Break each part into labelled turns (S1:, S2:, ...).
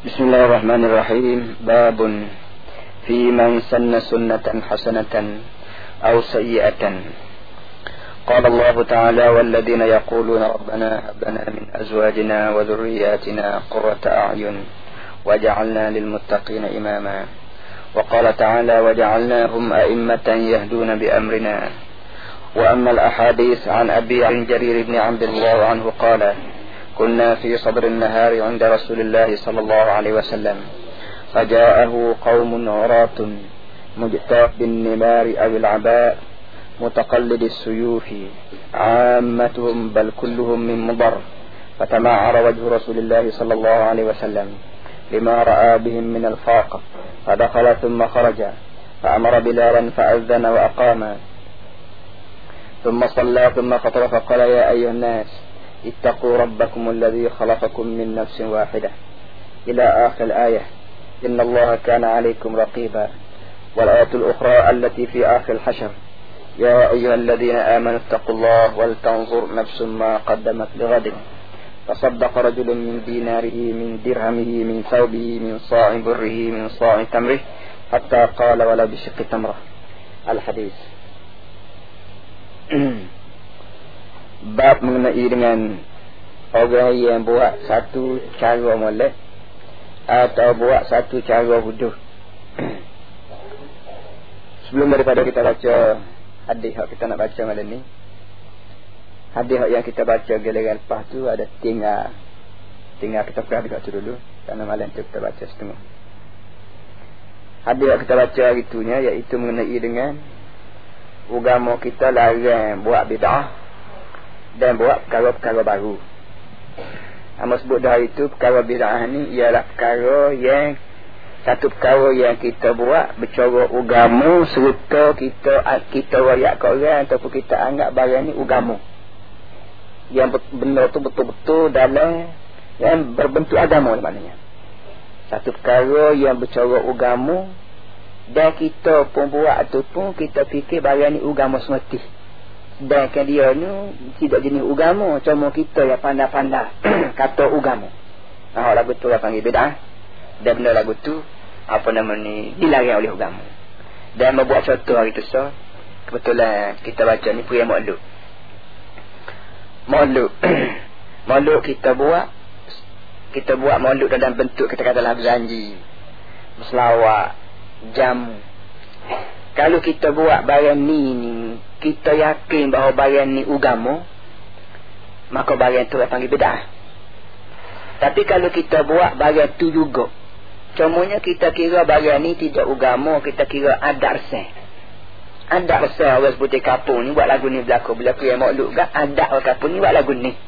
S1: بسم الله الرحمن الرحيم. باب في من سن سنة حسنة أو سيئة. قال الله تعالى والذين يقولون ربنا هب لنا من أزواجنا وذرياتنا قرة أعين وجعلنا للمتقين إماما. وقال تعالى وجعلناهم أئمة يهدون بأمرنا. وأما الأحاديث عن أبي جرير بن عبد الله عنه قال كنا في صدر النهار عند رسول الله صلى الله عليه وسلم. فجاءه قوم عراة مجتاب بالنمار أو العباء متقلد السيوف عامتهم بل كلهم من مضر. فتمعر وجه رسول الله صلى الله عليه وسلم لما رأى بهم من الفاقة. فدخل ثم خرج فأمر بلالا فأذن وأقام. ثم صلى ثم خطر فقال يا أيها الناس اتقوا ربكم الذي خلقكم من نفس واحدة. إلى آخر الآية. إن الله كان عليكم رقيبا. والآية الأخرى التي في آخر الحشر. يا أيها الذين آمنوا اتقوا الله ولتنظر نفس ما قدمت لغد. تصدق رجل من ديناره من درهمه من ثوبه من صاع بره من صاع تمره حتى قال ولا بشق تمره الحديث. bab mengenai dengan orang yang buat satu cara molek atau buat satu cara wudhu sebelum daripada kita baca hadis yang kita nak baca malam ni hadis yang kita baca giliran lepas tu ada tinggal tinggal kita pernah dekat tu dulu kerana malam tu kita baca setengah. Hadis yang kita baca hari tu iaitu mengenai dengan agama kita larang buat bid'ah dan buat perkara-perkara baru. Amos sebut dah itu perkara bid'ah ni ialah perkara yang satu perkara yang kita buat bercara agama serta kita kita royak ke orang ataupun kita anggap barang ni agama. Yang benda tu betul-betul dalam yang berbentuk agama maknanya. Satu perkara yang bercara agama dan kita pun buat ataupun kita fikir barang ni agama semati dan kan dia ni tidak jenis agama cuma kita yang pandai-pandai. Kata agama nah lagu tu lah panggil beda dan benda lagu tu apa nama ni dilarang oleh agama dan membuat contoh hari tu so kebetulan kita baca ni pria makluk makluk makluk kita buat kita buat makluk dalam bentuk kita kata lah berjanji berselawat jamu kalau kita buat barang ni ni kita yakin bahawa barang ni agama maka barang tu panggil bedah. Tapi kalau kita buat barang tu juga cumanya kita kira barang ni tidak agama kita kira adat resah. Adat resah orang seperti kapung ni buat lagu ni berlaku. Berlaku yang makluk kan adat orang kapung ni buat lagu ni.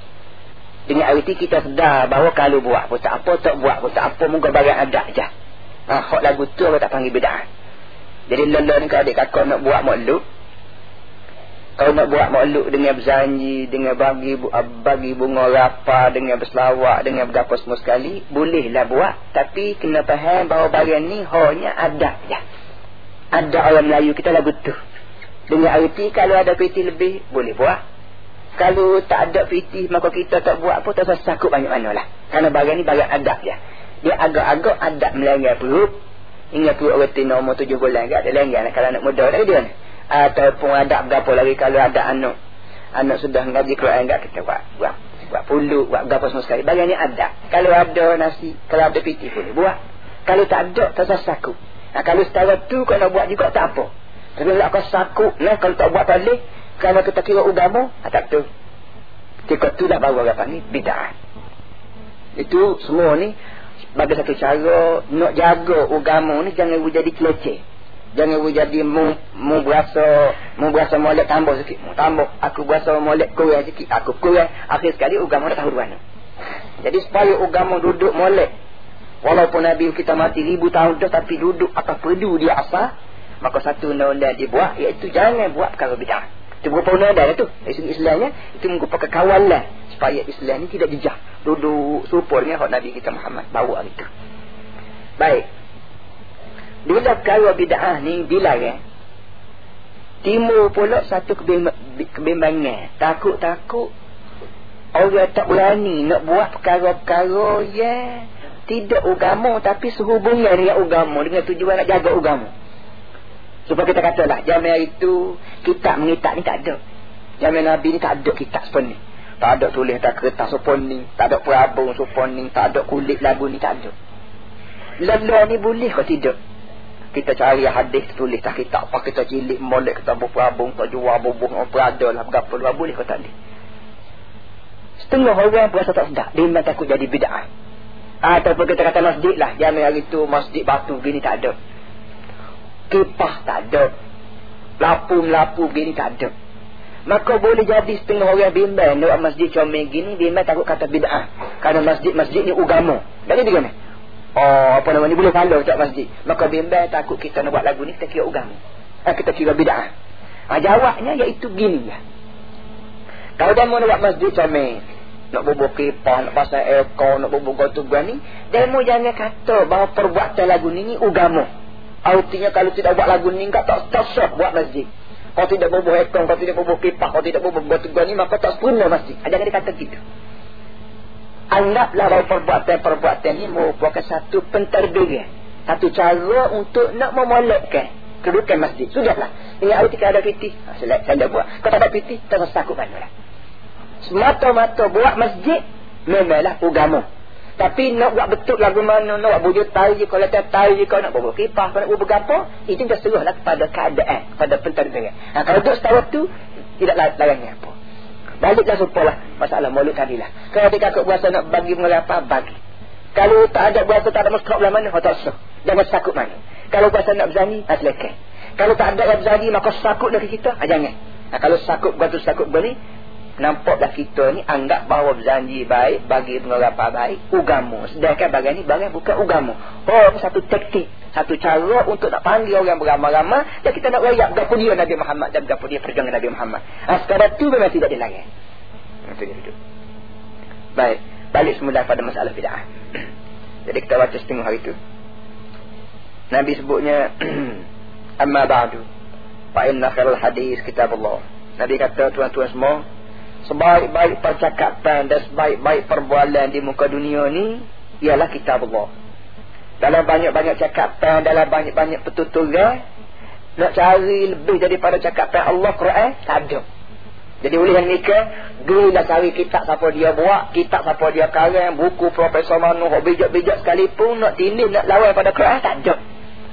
S1: Dengan arti kita sedar bahawa kalau buat pun tak apa tak buat pun tak apa muka barang adat je. Ha, hak lagu tu orang tak panggil bedah jadi ni kalau adik kakak nak buat makluk kalau nak buat makhluk dengan berjanji, dengan bagi bagi bunga rapa, dengan berselawak, dengan berapa semua sekali, bolehlah buat. Tapi kena faham bahawa barang ni hanya ada je. Ada orang Melayu kita lagu tu. Dengan arti kalau ada piti lebih, boleh buat. Kalau tak ada piti, maka kita tak buat pun tak usah sakut banyak-banyak lah. Kerana barang ni barang adab je. Dia agak-agak adab melanggar perut. Ingat perut orang tina umur tujuh bulan. Ada langgar kalau anak muda lagi dia ni. Ataupun ada berapa lagi kalau ada anak. Anak sudah ngaji Quran enggak kita buat buat buat pulu buat berapa semua sekali. Bagian ni ada kalau ada nasi kalau ada piti boleh buat. Kalau tak ada tak usah saku. Nah, kalau setara tu kalau buat juga tak apa. Tapi kalau kau saku nah, kalau tak buat tak boleh kalau kita kira agama ah, tak tu ketika tu dah baru apa ni bid'ah. Itu semua ni bagi satu cara nak jaga agama ni jangan jadi keleceh Jangan we jadi mu mu berasa mu berasa molek tambah sikit. Mu tambah aku berasa molek kurang sikit. Aku kurang. Akhir sekali agama dah tahu mana. Jadi supaya agama duduk molek. Walaupun Nabi kita mati ribu tahun dah tapi duduk atas perdu dia asal. Maka satu undang-undang dibuat iaitu jangan buat perkara bid'ah. Itu berupa undang-undang itu. Dari segi Islamnya itu merupakan kawalan supaya Islam ni tidak jejak. Duduk serupa dengan Nabi kita Muhammad bawa itu. Baik. Bila perkara bid'ah ni dilarang Timur pula satu kebimbangan Takut-takut Orang tak berani nak buat perkara-perkara yang tidak agama tapi sehubungan dengan agama dengan tujuan nak jaga agama. Supaya kita katalah zaman itu kita mengitak ni tak ada. Zaman Nabi ni tak ada kitab sepenuh ni. Tak ada tulis tak kertas sepon ni, tak ada perabung sepon ni, tak ada kulit lagu ni tak ada. Lelah ni boleh kau tidak? Kita cari hadis tulis tak kitab apa kita cilik molek kita berperabung tak jual bubuh berada lah berapa luar boleh kau tak boleh. Setengah orang berasa tak sedap. Dia memang takut jadi bid'ah. Ataupun kita kata masjid lah. Jamin hari tu masjid batu gini tak ada. Kipah tak ada. Lapu-lapu gini tak ada. Maka boleh jadi setengah orang bimbang nak masjid comel gini bimbang takut kata bid'ah. Kerana masjid-masjid ni agama. Jadi bagaimana? Oh, apa nama ni boleh follow tak masjid. Maka bimbang takut kita nak buat lagu ni kita kira agama. Eh, kita kira bid'ah. Ha, jawabnya iaitu gini ya. Kalau dia mau nak buat masjid comel nak bubuh kipah, nak pasang aircon, nak bubuh gotugan ni, dia mau jangan kata bahawa perbuatan lagu ni ni agama. Artinya kalau tidak buat lagu ni, tak tak sah buat masjid. Kau tidak bubuh ekong, kau tidak bubuh kipah, kau tidak bubuh batu ni, maka tak sempurna masjid. Ah, jangan dikata gitu. Anggaplah bahawa perbuatan-perbuatan ini merupakan satu penterbiran. Satu cara untuk nak memolekkan kedudukan masjid. Sudahlah. Ini awal ketika ada piti. Ha, saya, saya buat. Kau tak ada piti, tak usah takut mana lah. Semata-mata buat masjid, memanglah agama. Tapi nak buat betul lagu mana, nak buat bujur tahu je, kalau tak tahu je, kalau nak buat kipah, kalau nak buat apa, itu dah serahlah kepada keadaan, kepada pentadbiran. Ha, kalau duduk setara tu, tidak layannya apa. Baliklah supalah masalah mulut tadi lah. Kalau dia kakak berasa nak bagi mengapa, bagi. Kalau tak ada berasa tak ada muskap belah mana, tak usah. Jangan sakut mana. Kalau berasa nak berzani, silakan. Kalau tak ada berzani, maka sakut dari kita, ha, jangan. Ha, kalau sakut berasa sakut beri, nampaklah kita ni anggap bahawa berjanji baik bagi pengerapa baik ugamu. Sedangkan bagian ni bagian bukan ugamu. Oh satu taktik satu cara untuk nak panggil orang beramai-ramai dan kita nak rayak berapa dia Nabi Muhammad dan berapa dia perjuangan Nabi Muhammad. Ha, sekadar tu memang tidak dilarang itu dia duduk. Baik balik semula pada masalah bid'ah. Jadi kita baca setengah hari itu Nabi sebutnya amma ba'du fa inna hadis kitab Allah Nabi kata tuan-tuan semua sebaik-baik percakapan dan sebaik-baik perbualan di muka dunia ni ialah kitab Allah. Dalam banyak-banyak cakapan, dalam banyak-banyak petuturan, nak cari lebih daripada cakapan Allah Quran, tak ada. Jadi oleh yang nikah, gelah cari kitab siapa dia buat, kitab siapa dia karang, buku Profesor Manu, bijak-bijak sekalipun, nak tindih, nak lawan pada Quran, tak ada.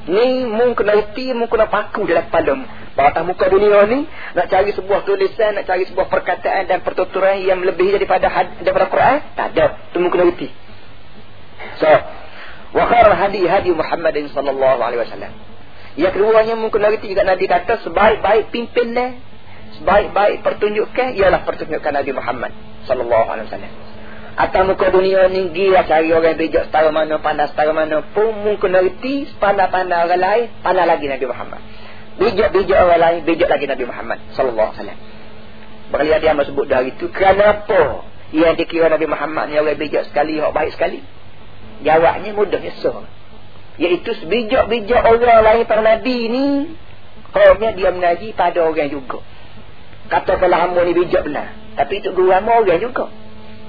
S1: Ni mungkin kena reti, mungkin kena paku dalam kepala. Bahawa muka dunia ni, nak cari sebuah tulisan, nak cari sebuah perkataan dan pertuturan yang lebih daripada had, daripada Quran, tak ada. Itu mungkin kena reti. So, wa khair hadi hadi Muhammad sallallahu alaihi wasallam. Yang keduanya mungkin kena reti juga Nabi kata sebaik-baik pimpinnya, sebaik-baik pertunjukan ialah pertunjukan Nabi Muhammad sallallahu alaihi wasallam. Atas muka dunia ni Gila cari orang bijak setara mana Pandai setara mana pun Mungkin ngerti Pandai-pandai orang lain Pandai lagi Nabi Muhammad Bijak-bijak orang lain Bijak lagi Nabi Muhammad Sallallahu alaihi wasallam Berkali dia sebut dari itu Kenapa Yang dikira Nabi Muhammad ni Orang bijak sekali Orang baik sekali Jawabnya mudahnya so Iaitu sebijak-bijak orang lain Para Nabi ni Orangnya dia mengaji pada orang juga Katakanlah hamba ni bijak benar Tapi itu guru hamba orang juga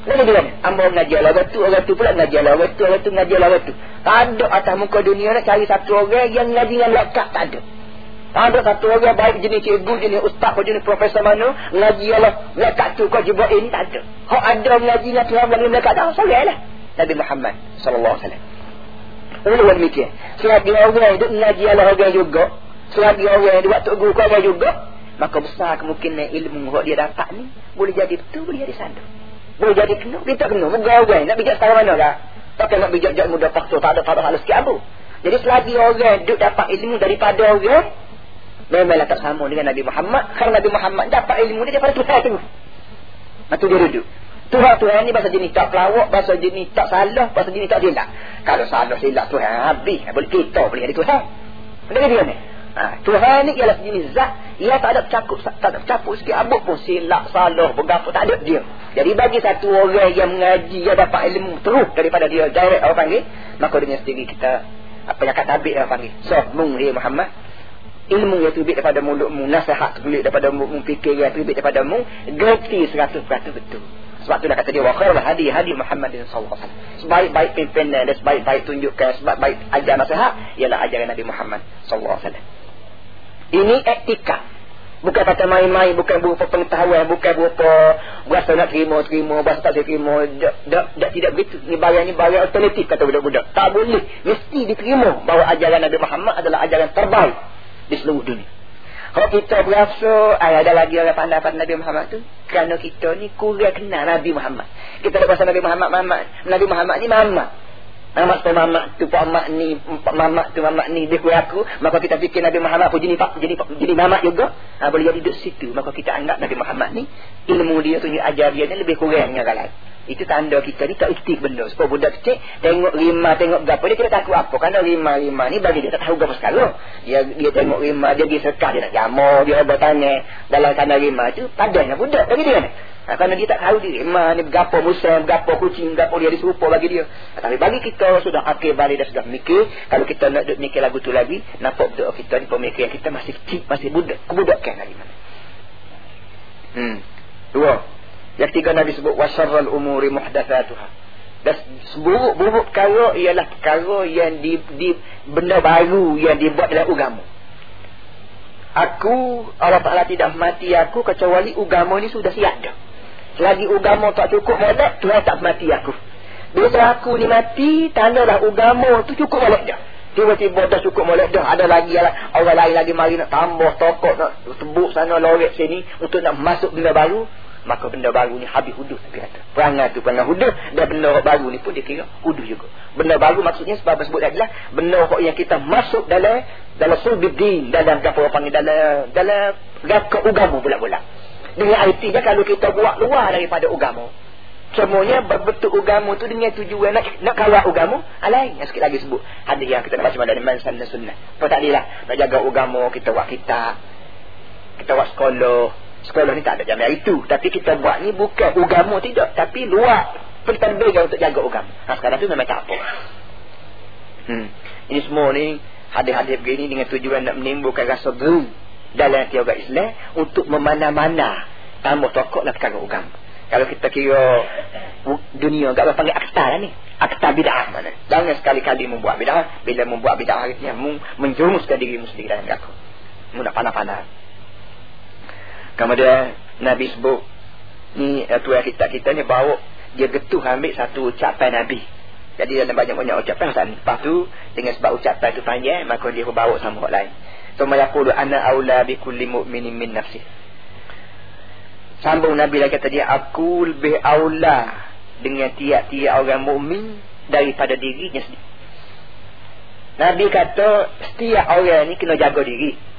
S1: Mana dia ni? Amba mengaji Allah tu, orang tu pula mengaji Allah tu, orang tu mengaji Allah tu. Tak ada atas muka dunia nak cari satu orang yang mengaji dengan lekat, tak ada. Tak ada satu orang baik jenis cikgu, jenis ustaz, jenis profesor mana, mengaji Allah lekat tu, kau jubah ini, tak ada. Kau ada mengaji dengan Tuhan melalui lekat, tak sorry lah. Nabi Muhammad alaihi wasallam. Ulun demikian. Selagi orang itu mengaji Allah orang juga, selagi orang itu waktu guru kau orang juga, maka besar kemungkinan ilmu yang dia dapat ni, boleh jadi betul, boleh jadi sandung. Boleh jadi kena, kita kena. Mengawai. Nak bijak setara mana lah. Tapi nak bijak jat muda paksa. Tak ada, tak ada halus sikit apa. Jadi selagi orang duduk dapat ilmu daripada orang. Memanglah tak sama dengan Nabi Muhammad. Kerana Nabi Muhammad dapat ilmu dia daripada Tuhan tu. Itu dia duduk. Tuhan Tuhan ni bahasa jenis tak pelawak. Bahasa jenis tak salah. Bahasa jenis tak silap. Kalau salah silap Tuhan habis. Boleh kita boleh jadi Tuhan. Benda dia ni. Ha, Tuhan ni ialah sejenis zat Ia tak ada bercakup Tak ada bercakup sikit abuk pun Silap, salah, bergapa Tak ada dia Jadi bagi satu orang yang mengaji Yang dapat ilmu terus daripada dia Direct orang panggil Maka dengan sendiri kita Apa yang kata tabik orang panggil So, mung dia Muhammad Ilmu yang terbit daripada mulutmu Nasihat terbit daripada mu Fikir yang terbit daripada mu Gerti seratus peratus betul Sebab itulah kata dia wa khairul hadi hadi alaihi wasallam. Sebaik-baik pimpinan dan sebaik-baik tunjukkan sebaik-baik ajaran nasihat ialah ajaran Nabi Muhammad wasallam. Ini etika. Bukan kata main-main, bukan berupa pengetahuan, bukan berupa berasa nak terima, terima, berasa tak terima. Tak tidak begitu. Ini barang ni barang alternatif kata budak-budak. Tak boleh. Mesti diterima bahawa ajaran Nabi Muhammad adalah ajaran terbaik di seluruh dunia. Kalau kita berasa ay, ada lagi orang pandai Nabi Muhammad tu kerana kita ni kurang kenal Nabi Muhammad. Kita dah bahasa Nabi Muhammad, Muhammad Nabi Muhammad ni Muhammad. Mamak tu mamak tu pak mak ni mamak tu mamak ni dia kuat aku maka kita fikir Nabi Muhammad pun jadi pak jadi jadi mamak juga ha, boleh jadi duduk situ maka kita anggap Nabi Muhammad ni ilmu dia tu ajar dia ni lebih kurang dengan orang itu tanda kita ni tak iktik benda sebab budak kecil tengok lima tengok berapa dia kira takut apa kerana lima-lima ni bagi dia tak tahu berapa sekali dia dia tengok lima dia pergi sekat dia nak jamur dia bertanya dalam kandang lima tu padanya budak bagi dia kan Ha, kerana dia tak tahu dia. Emang ni berapa musang, berapa kucing, berapa dia diserupa bagi dia. Ha, tapi bagi kita sudah akhir balik dan sudah mikir. Kalau kita nak duduk mikir lagu tu lagi. Nampak betul kita ni pemikiran kita masih kecil, masih budak. Kebudakan lagi mana. Hmm. Dua. Yang tiga Nabi sebut. Wasarral umuri muhdathatuha. Dan seburuk-buruk perkara ialah perkara yang di, di benda baru yang dibuat dalam agama. Aku, Allah Ta'ala tidak mati aku kecuali agama ni sudah siap dah. Selagi agama tak cukup molek, Tuhan tak mati aku. Bila aku ni mati, tandalah agama tu cukup molek dah. Tiba-tiba dah cukup molek dah. Ada lagi lah, orang lain lagi mari nak tambah tokok, nak tebuk sana, lorek sini untuk nak masuk benda baru. Maka benda baru ni habis huduh tapi kata. Perangai tu perangai huduh dan benda baru ni pun dia kira huduh juga. Benda baru maksudnya sebab sebut adalah benda yang kita masuk dalam dalam sulbidin dalam apa orang panggil dalam dalam gakak ugamu pula-pula. Dengan artinya kalau kita buat luar daripada ugamu. Semuanya berbentuk ugamu tu dengan tujuan nak, nak kawal ugamu. Alain yang sikit lagi sebut. Hadis yang kita nak baca dari mansan dan sunnah. Apa tak lah. Nak jaga ugamu, kita buat kita. Kita buat sekolah. Sekolah ni tak ada jamiah itu. Tapi kita buat ni bukan ugamu tidak. Tapi luar pentadbiran untuk jaga ugamu. Nah sekarang tu memang tak apa. Hmm. Ini semua ni hadis-hadis begini dengan tujuan nak menimbulkan rasa geru dalam tiada Islam untuk memana-mana tambah tokoh lah perkara agama. Kalau kita kira dunia enggak apa panggil akta lah ni. Akta bid'ah mana. Jangan sekali-kali membuat bid'ah. Bila membuat bid'ah akhirnya menjerumuskan dirimu sendiri dalam aku. Mu nak panah-panah. Kemudian Nabi sebut ni eh, tuan kita kita ni bawa dia getuh ambil satu ucapan Nabi. Jadi dalam banyak-banyak ucapan Lepas tu dengan sebab ucapan tu panjang maka dia bawa sama orang lain. Thumma yaqulu ana aula bi kulli mu'minin min nafsi. Sambung Nabi lagi kata dia aku lebih aula dengan tiap-tiap orang mukmin daripada dirinya sendiri. Nabi kata setiap orang ni kena jaga diri.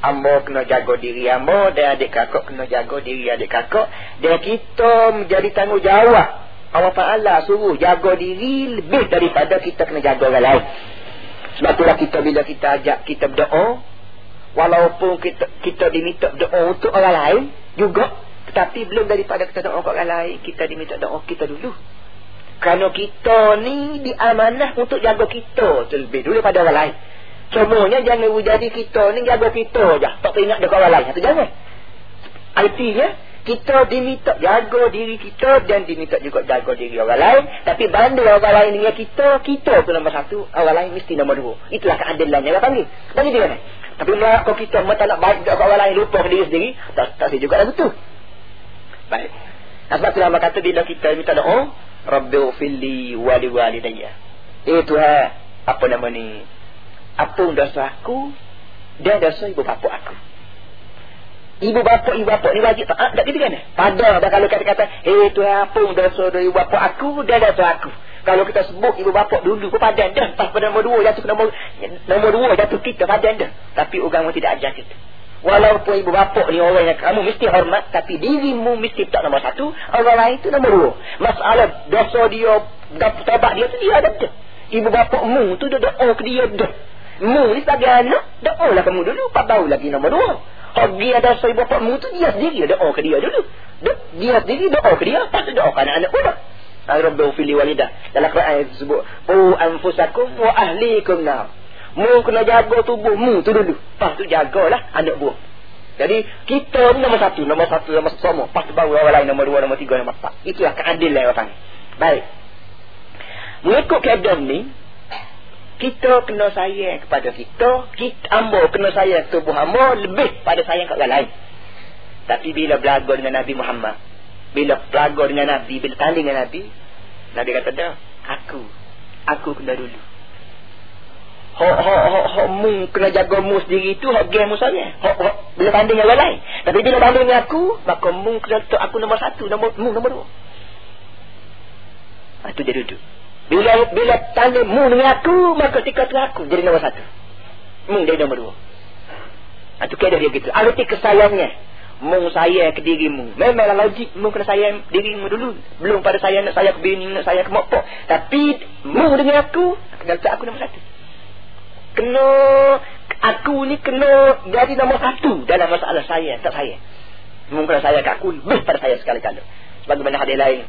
S1: Ambo kena jaga diri ambo dan adik kakak kena jaga diri adik kakak. Dan kita menjadi tanggungjawab. Allah Ta'ala suruh jaga diri lebih daripada kita kena jaga orang lain. Sebab itulah kita bila kita ajak kita berdoa walaupun kita kita diminta doa untuk orang lain juga tetapi belum daripada kita doa orang lain kita diminta doa kita dulu. Kerana kita ni diamanah untuk jaga kita terlebih dulu pada orang lain semuanya jangan jadi kita ni jaga kita je tak ingat dekat orang lain itu jangan artinya kita diminta jaga diri kita dan diminta juga jaga diri orang lain tapi bandu orang lain dengan kita kita tu nombor satu orang lain mesti nombor dua itulah keadilannya orang panggil bagi dia kan tapi kalau kita mata nak baik dekat orang lain lupa diri sendiri, tak tak juga dah betul. Baik. Nah, sebab tu nama kata bila kita minta doa, Rabbi ufilli wali walidayya. Eh Tuhan, apa nama ni? Apa dosa aku dan dosa ibu bapa aku. Ibu bapa, ibu bapa ni wajib tak? Tak gitu kan? Pada dah kalau kata-kata, eh Tuhan, apa dosa dari ibu bapa aku dan dosa aku. Kalau kita sebut ibu bapa dulu pun padan dah. Pas pada nombor dua jatuh nombor, nombor dua jatuh kita padan dah. Tapi agama tidak ajar kita. Walaupun ibu bapa ni orang yang kamu mesti hormat. Tapi dirimu mesti tak nombor satu. Orang lain tu nombor dua. Masalah dosa dia, tabak dia tu dia ada. Ibu bapa mu tu dia doa ke dia dah. Mu ni sebagai anak, doa lah kamu dulu. Pak baru lagi nombor dua. Kalau dia dosa ibu bapa mu tu dia sendiri doa ke dia dulu. Dia sendiri doa ke dia. Lepas tu doa ke anak-anak pun Rabbi fili walidah. Dalam Quran itu sebut, "U anfusakum wa ahlikum nar." Mu kena jaga tubuhmu tu dulu. Lepas tu jagalah anak buah. Jadi kita ni nombor satu, nombor satu, nombor semua. Pas baru orang lain nombor dua, nombor tiga, nombor empat. Itulah keadilan orang. Baik. Mengikut keadaan ni, kita kena sayang kepada kita, kita ambo kena sayang tubuh ambo lebih pada sayang kat orang lain. Tapi bila belajar dengan Nabi Muhammad, bila belajar dengan Nabi, bila tanding dengan Nabi, Nabi kata dah, aku, aku kena dulu. Hok hok hok hok mu kena jaga mu sendiri tu hok game mu hok hok bila banding dengan orang lain. Tapi bila banding dengan aku maka mu kena aku nombor satu nombor mu nombor dua. Itu ah, dia duduk bila bila tanding mu dengan aku maka ketika tu aku jadi nombor satu. Mu jadi nombor dua. Itu ah, kira dia gitu arti kesayangnya. Mung saya ke dirimu. Memanglah logik mung kena sayang dirimu dulu. Belum pada saya nak saya ke bini, nak saya ke mokpok. Tapi mung dengan aku, kena aku nombor satu. Kena aku ni kena jadi nombor satu dalam masalah saya tak saya mungkin saya kat aku lebih pada saya sekali-kali. Sebagaimana hadis lain.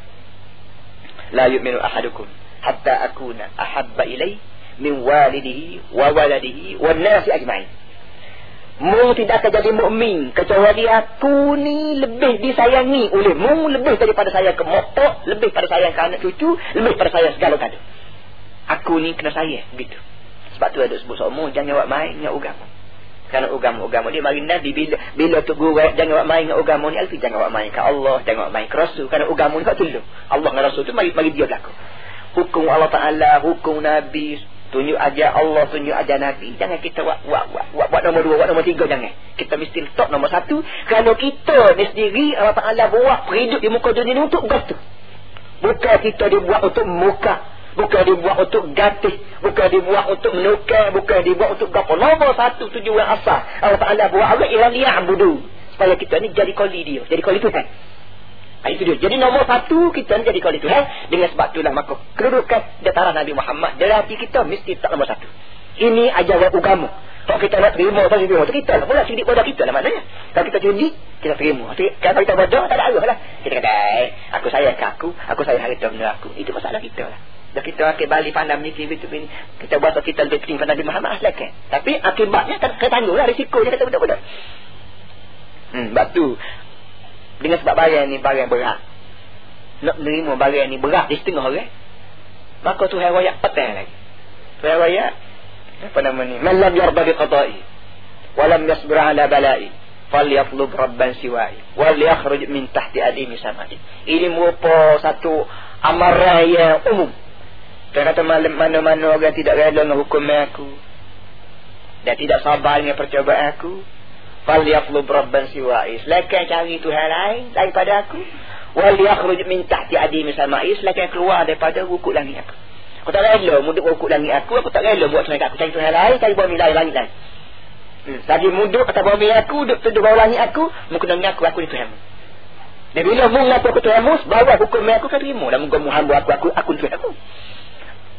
S1: La yu'minu ahadukum hatta akuna ahabba ilai min walidihi wa waladihi wa nasi ajma'in Mu tidak akan jadi mukmin kecuali aku ni lebih disayangi oleh mu lebih daripada saya ke motok, lebih pada saya ke anak cucu, lebih pada saya segala kada. Aku ni kena saya begitu. Sebab tu ada sebut semua jangan buat main dengan agama. Kerana agama-agama dia mari Nabi bila bila tu guru jangan buat main dengan agama ni alfi jangan buat main ke Allah, jangan buat main ke Rasul kerana agama ni kat tolong. Allah dengan Rasul tu mari mari dia berlaku. Hukum Allah Taala, hukum Nabi, tunjuk aja Allah, tunjuk aja Nabi. Jangan kita buat buat buat, buat, buat nombor dua, buat nombor tiga jangan. Kita mesti top nombor satu. Kerana kita ni sendiri Allah Taala buat hidup di muka dunia ni untuk begitu. Bukan kita dibuat untuk muka Bukan dibuat untuk gatih. Bukan dibuat untuk menukar. Bukan dibuat untuk gapa. Nombor satu tujuan asal. Allah Ta'ala buat Allah ilan li'abudu. Supaya kita ni jadi koli dia. Jadi koli Tuhan. Ha, itu dia. Jadi nombor satu kita jadi koli Tuhan. Dengan sebab itulah maka kedudukan dataran Nabi Muhammad. Dari hati kita mesti tak nombor satu. Ini ajaran agama. Kalau kita nak terima tak terima tu kita lah pula sidik pada kita lah maknanya. Kalau kita cerdik kita terima. Kalau kita bodoh tak ada arah lah. Kita kata eh, aku sayang ke aku, aku sayang harta benda aku. Itu masalah kita lah. Dah kita akan balik pandang ni kiri tu ni. Kita buat kita lebih penting pada Nabi Muhammad silakan. Tapi akibatnya kan kita tangguhlah risikonya kata betul-betul. Hmm, sebab tu dengan sebab barang ni barang berat. Nak menerima barang ni berat di setengah orang. Maka tu hai royak petang lagi. Tu hai royak apa nama ni? Man lam yarda bi qada'i wa lam yasbir ala bala'i falyatlub rabban siwa'i wal yakhruj min tahti adimi samai. Ini merupakan satu amaran yang umum dia kata mana-mana orang tidak rela dengan hukum aku. Dan tidak sabar dengan percobaan aku. Fal yaqlub rabban siwa'i. Silakan cari Tuhan lain daripada aku. Wal yakhruj min tahti adim sama'i. Silakan keluar daripada rukuk langit aku. Aku tak rela muduk rukuk langit aku. Aku tak rela buat sesuatu aku. Cari Tuhan lain. Cari bumi lain langit lain. Hmm. Tadi muduk atas bumi aku. Duduk tu bawah langit aku. Mungkin mengaku aku ni Tuhan. Dan bila mu mengaku aku Tuhan mu. Bawa hukum aku kan terima. Dan mungkin muhambu aku. Aku, aku, aku Tuhan aku.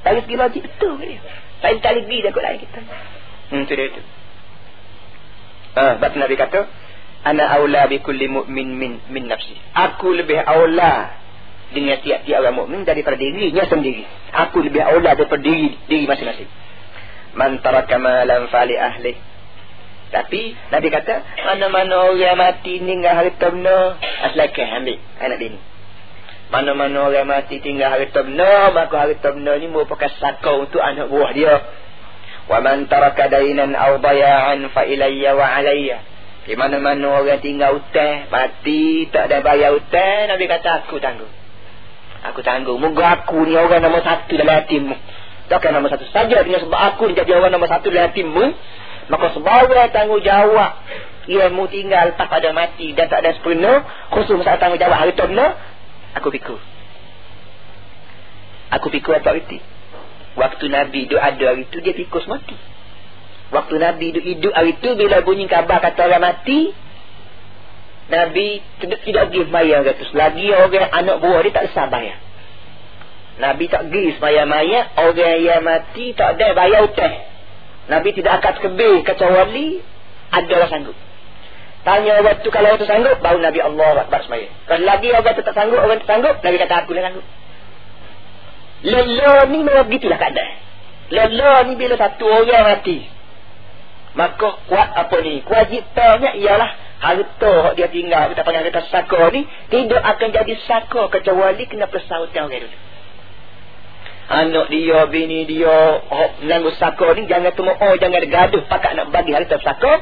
S1: Dari segi logik betul ke dia? Lain kali pergi dia kot lain kita. Hmm, tu dia tu. Ah, sebab Nabi kata, Ana awla bi kulli mu'min min, min nafsi. Aku lebih awla dengan tiap-tiap orang mukmin daripada dirinya sendiri. Aku lebih awla daripada diri, diri masing-masing. Man taraka malam fali ahli. Tapi Nabi kata, mana-mana orang mati dengan harta benda, aslakan ambil anak bini. Mana-mana orang mati tinggal harta benda, maka harta benda ni merupakan sakau untuk anak buah dia. Wa man taraka dainan aw daya'an fa ilayya wa alayya. Di mana-mana orang tinggal hutang, mati tak ada bayar hutang, Nabi kata aku tanggung. Aku tanggung. Moga aku ni orang nombor satu dalam hatimu. Takkan nombor satu saja dengan sebab aku jadi orang nombor satu dalam hatimu. Maka sebagai tanggungjawab ia mu tinggal tak pada mati dan tak ada sepenuh khusus masalah tanggungjawab harta benda Aku pikir. Aku pikir apa itu? Waktu Nabi hidup ada hari itu, dia pikir mati. Waktu Nabi hidup, hidup hari itu, bila bunyi kabar kata orang mati, Nabi tidak, tidak pergi semayang kata. Selagi orang anak buah dia tak usah bayar. Nabi tak pergi semayang mayat, orang yang mati tak ada bayar utang. Nabi tidak akan kebir kecuali ada orang sanggup. Tanya orang kalau orang tu sanggup, baru Nabi Allah Akbar semaya. Kalau lagi orang tak sanggup, orang tu sanggup, Nabi kata aku dah sanggup. Lelah ni memang begitulah keadaan. Lelah ni bila satu orang mati. Maka kuat apa ni? Kewajipannya ialah harta dia tinggal kita panggil kita sako ni tidak akan jadi sako kecuali kena persautan orang dulu anak dia bini dia oh, nanggu sako ni jangan temu oh jangan gaduh pakat nak bagi harta sako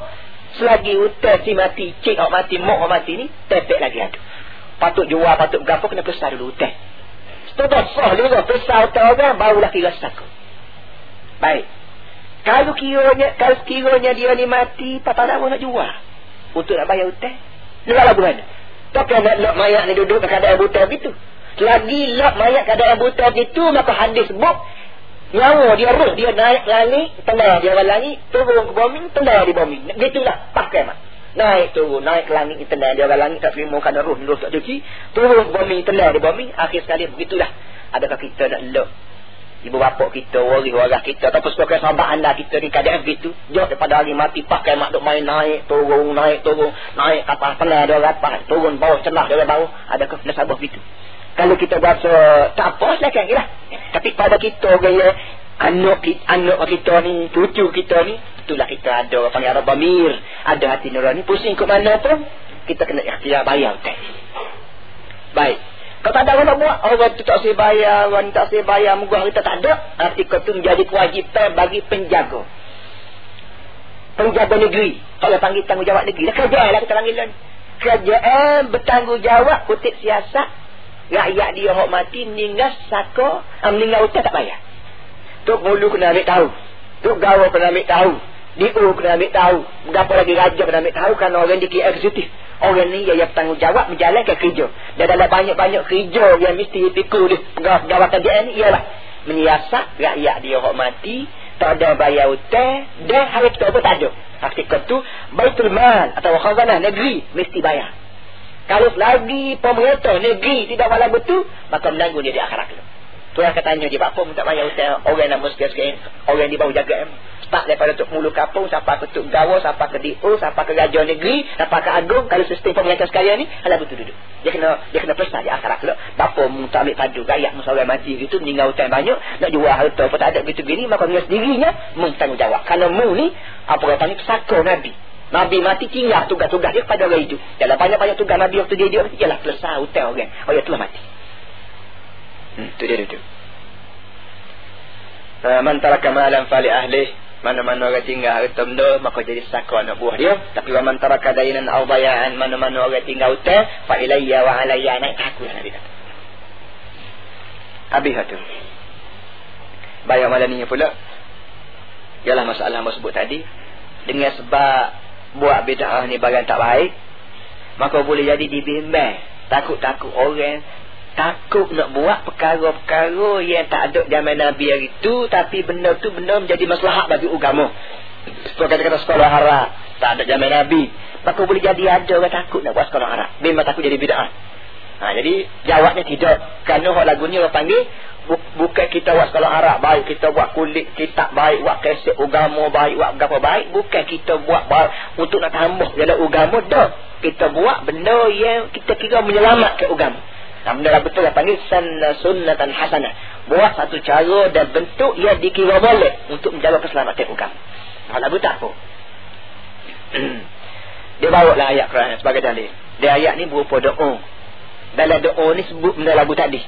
S1: selagi utai si mati cik awak mati mok awak mati ni tepek lagi aduh patut jual patut berapa kena pesah dulu utai setelah sah juga pesah utai orang barulah kira sako baik kalau kiranya kalau kiranya dia ni mati papa nak nak jual untuk nak bayar hutang. Nak lagu mana? Tapi nak lak mayat ni duduk dalam keadaan buta begitu. Selagi lak mayat keadaan buta begitu, maka hadis sebut, nyawa dia roh, dia naik langit, tengah dia langit, turun ke bumi, tengah di bumi. Begitulah pakai mak. Naik turun, naik ke langit, tengah dia langit, tak terima kerana roh, roh tak cuci. Turun bumi, tengah di bumi, akhir sekali begitulah. Adakah kita nak lak ibu bapa kita, waris-waris kita ataupun sebagai sahabat anda kita ni keadaan begitu. Jauh daripada hari mati pakai mak duk main naik turun naik turun naik kapal pelan dia rapat turun bawah celah dia bawah. Adakah nasabah begitu? Kalau kita bahasa tak apa silakan kira tapi pada kita gaya anak anak kita ni cucu kita ni itulah kita ada panggil Arab Amir ada hati nurani pusing ke mana pun kita kena ikhtiar bayar baik kalau tak ada orang nak buat, orang tu tak saya bayar, orang tak saya bayar, muka kita tak ada. Artikel tu menjadi kewajipan bagi penjaga. Penjaga negeri. Kalau panggil tanggungjawab negeri. Dah kerja lah kita panggil ni. Kerajaan bertanggungjawab kutip siasat. Rakyat dia orang mati meninggal saka, ah, meninggal utang tak bayar. Tok mulu kena ambil tahu. Tok gawa kena ambil tahu. Diu kena ambil tahu. Berapa lagi raja kena ambil tahu kan orang di eksekutif. Orang ni yang bertanggungjawab menjalankan kerja. Dan dalam banyak-banyak kerja yang mesti pikul di pegawai dia ni ialah menyiasat rakyat dia orang mati, tak ada bayar hutang dan hari kita pun tak ada. Hakikat tu baitul mal atau khazanah negeri mesti bayar. Kalau lagi pemerintah negeri tidak bayar betul, maka menanggung dia di akhirat tu. Tu yang katanya dia apa pun tak bayar hutang orang nak mesti orang di bawah jaga start daripada Tok Mulu Kapung sampai ke Tok Gawa, sampai ke DO, sampai ke Raja Negeri, sampai ke Agung, kalau sistem pemerintah sekalian ni, hala betul duduk. Dia kena dia kena pesan di akhirat pula. Bapa mu tak ambil padu gayak mu seorang mati gitu, meninggal hutang banyak, nak jual harta apa tak ada gitu gini, maka dengan sendirinya mu tanggungjawab. Kerana mu ni apa kata ni pesaka Nabi. Nabi mati tinggal tugas-tugas dia kepada orang hidup. Dalam banyak-banyak tugas Nabi waktu dia hidup, ialah selesai hutang orang. Oh, ya telah mati. Hmm, tu dia duduk. Uh, man taraka malan fali ahlih mana-mana orang tinggal harta benda maka jadi saka anak buah dia. Tapi man taraka dainan aw bayaan mana-mana orang tinggal hutang fa ilayya wa alayya naik aku lah Nabi kata. Habis tu. Bayar malaninya pula. Ialah masalah yang sebut tadi. Dengan sebab buat bid'ah ni bagian tak baik maka boleh jadi dibimbang. Takut-takut orang takut nak buat perkara-perkara yang tak ada zaman Nabi hari itu tapi benda tu benda menjadi masalah bagi agama. Seperti kata-kata sekolah harap tak ada zaman Nabi. Maka boleh jadi ada orang takut nak buat sekolah harap memang takut jadi bid'ah. Ha, jadi jawabnya tidak. Kerana orang lagu ni orang panggil bukan kita buat sekolah harap baik kita buat kulit kitab baik buat keset agama baik buat apa baik bukan kita buat baik untuk nak tambah dalam agama dah. Kita buat benda yang kita kira menyelamatkan agama Nah, benda betul lah panggil sunnah sunnatan hasanah. Buat satu cara dan bentuk yang dikira boleh untuk menjaga keselamatan agama. Kalau lagu tak pun. Dia bawa lah ayat Quran sebagai dalil. Dia ayat ni berupa doa. Dalam doa ni sebut benda lagu tadi.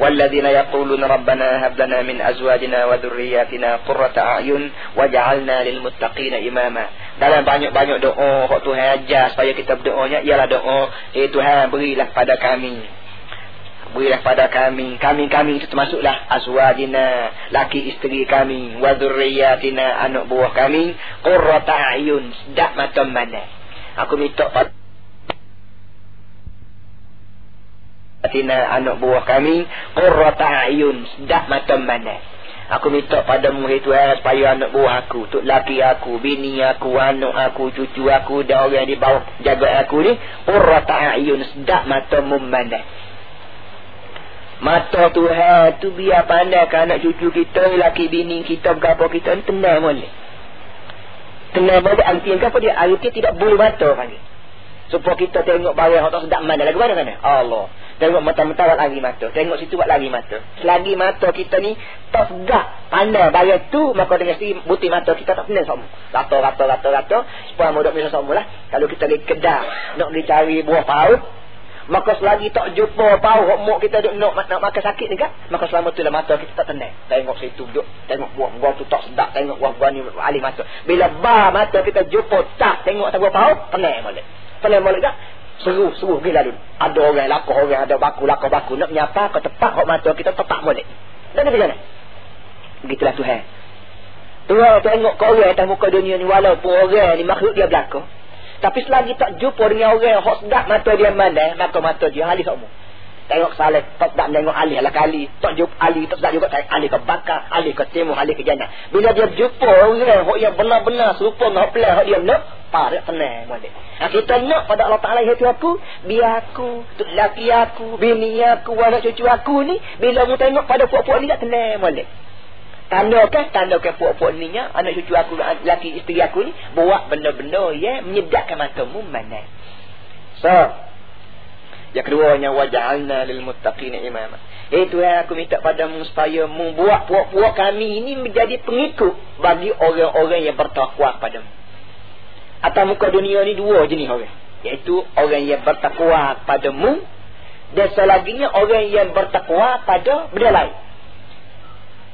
S1: والذين يقولون ربنا هب لنا من أزواجنا وذرياتنا قرة أعين وجعلنا للمتقين إماما dalam banyak-banyak doa hak Tuhan ajar supaya kita berdoanya ialah doa eh Tuhan berilah pada kami berilah pada kami. Kami-kami itu termasuklah aswajina laki isteri kami wa dzurriyyatina anak buah kami. Qurrata ayun sedak mata mana aku minta tina anak buah kami qurrata ayun sedak mata mana Aku minta padamu hai Tuhan supaya anak buah aku, tok laki aku, bini aku, anak aku, cucu aku dan orang di bawah jaga aku ni qurrata ayun sedak mata memandang. Mata Tuhan tu biar pandai kan anak cucu kita, laki bini kita, berapa kita ni tenang boleh. Tenang boleh, arti yang apa dia? Arti tidak boleh mata panggil. Supaya kita tengok barang yang tak sedap mana. Lagu mana mana? Allah. Tengok mata-mata buat lagi mata. Tengok situ buat lagi mata. Selagi mata kita ni tak sedap. Pandai barang tu. Maka dengan sendiri buti mata kita tak senang sama. Rata, rata, rata, rata. Supaya mudah bisa sama lah. Kalau kita pergi kedai. Nak pergi cari buah paut. Maka selagi tak jumpa bau mok kita duk nak, nak makan sakit juga. Maka selama tu lah mata kita tak tenang. Tengok situ duk. Tengok buah-buah tu tak sedap. Tengok buah-buah ni alih mata. Bila ba mata kita jumpa tak tengok tak buah bau. Tenang boleh. Tenang boleh tak? Seru, seru gila dulu. Ada orang lakuk orang ada baku lakuk baku. Nak nyapa ke tepat hok mata kita tetap boleh. Dan macam mana? Begitulah Tuhan. Tuhan tengok kau orang atas muka dunia ni walaupun orang ni makhluk dia belakang. Tapi selagi tak jumpa dengan orang yang sedap mata dia mana, maka mata dia halih semua. Tengok salah, tak sedap tengok alih lah kali. Tak jumpa alih, tak sedap juga tengok alih ke bakar, alih ke timur, alih ke jana. Bila dia jumpa orang yang benar-benar serupa dengan pelan, dia nak, parik tenang balik. Nah, kita nak pada Allah Ta'ala hati aku, biar aku, tuk laki aku, bini aku, anak cucu aku ni, bila mu tengok pada puak-puak ni tak tenang balik. Tanda kan Tanda kan puak-puak ni nya, Anak cucu aku Laki isteri aku ni Buat benda-benda Ya Menyedakkan matamu Mana? So Yang keduanya Waja'alna lil muttaqin imam Itu yang aku minta padamu Supaya membuat puak-puak kami ini Menjadi pengikut Bagi orang-orang yang bertakwa padamu. Atas muka dunia ni Dua jenis orang. Iaitu orang yang bertakwa padamu Dan selaginya Orang yang bertakwa pada benda lain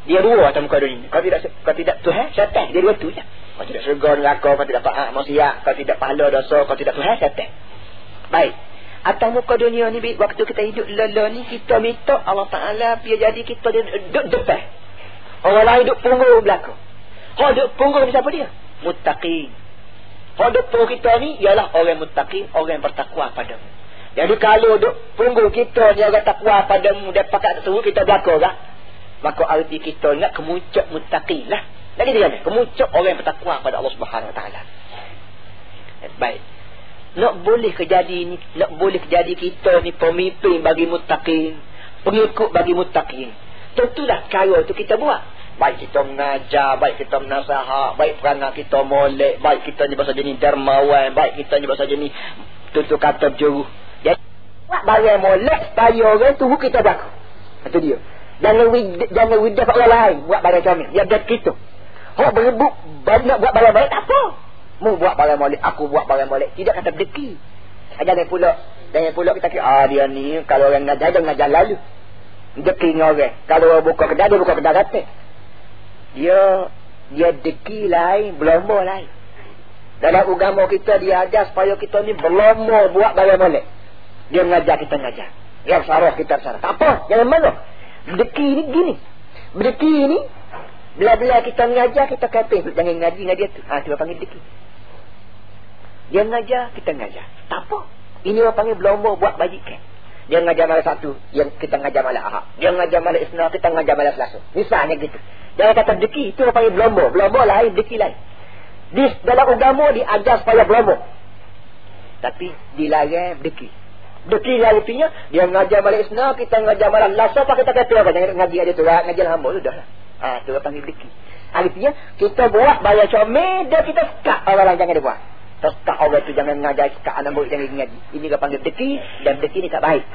S1: dia dua atas muka dunia. Kau tidak kau tidak Tuhan, syaitan. Dia dua tu je. Kau tidak syurga neraka, kau tidak taat maksiat, kau tidak pahala dosa, kau tidak Tuhan, syaitan. Baik. Atas muka dunia ni waktu kita hidup lelah ni kita minta Allah Taala biar jadi kita duduk depan. Orang lain duduk punggung belakang. Kau duduk punggung siapa dia? Muttaqin. Kau duduk punggung kita ni ialah orang muttaqin, orang yang bertakwa padamu. Jadi kalau duduk punggung kita ni orang takwa padamu dan pakat tersebut kita belakang tak? Maka arti kita nak kemuncak muttaqin lah. Lagi dia ni, kemuncak orang yang bertakwa pada Allah Subhanahu Wa Taala. Baik. Nak boleh kejadi ni, nak boleh kejadi kita ni pemimpin bagi muttaqin, pengikut bagi muttaqin. Tentulah cara tu kita buat. Baik kita mengajar, baik kita menasihat, baik perangai kita molek, baik kita ni bahasa jenis dermawan, baik kita ni bahasa jenis tutup kata berjuruh. Jadi, buat barang molek supaya orang tu kita buat. Itu dia. Jangan jangan widah orang lain buat barang comel. Dia ada kita. Hok berebut banyak buat barang baik tak apa. Mu buat barang molek, aku buat barang molek. Tidak kata deki. Jangan pula jangan pula kita kira ah dia ni kalau orang ngajar dia ngajar lalu. Deki dengan orang. Kalau orang buka kedai dia buka kedai kata. Dia dia deki lain, berlomba lain. Dalam agama kita dia ajar supaya kita ni berlomba buat barang molek. Dia ngajar kita ngajar. Yang sarah kita sarah. Tak apa, jangan mana. Berdeki ni gini. Berdeki ni bila-bila kita mengajar kita kata jangan ngaji ngaji tu. Ha tu panggil deki. Dia mengajar kita mengajar. Tak apa. Ini orang panggil berlomba buat bajikan. Dia mengajar malam satu, yang kita mengajar malam ahad. Dia mengajar malam isna, kita mengajar malam selasa. Misalnya gitu. Jangan kata deki, itu orang panggil berlomba. Berlomba lain, deki lain. Di dalam agama diajar supaya berlomba. Tapi dilarang deki. Deki lah artinya dia mengajar balik isna, kita mengajar malam lasa apa kita kata apa jangan ngaji ada tu lah, ngaji hamba sudah lah. Ah tu panggil deki. Artinya kita buat bayar comel dia kita sekat orang jangan dia buat. Sekat orang tu jangan mengajar sekat anak murid jangan ngaji. Ini dia panggil deki dan deki ni tak baik.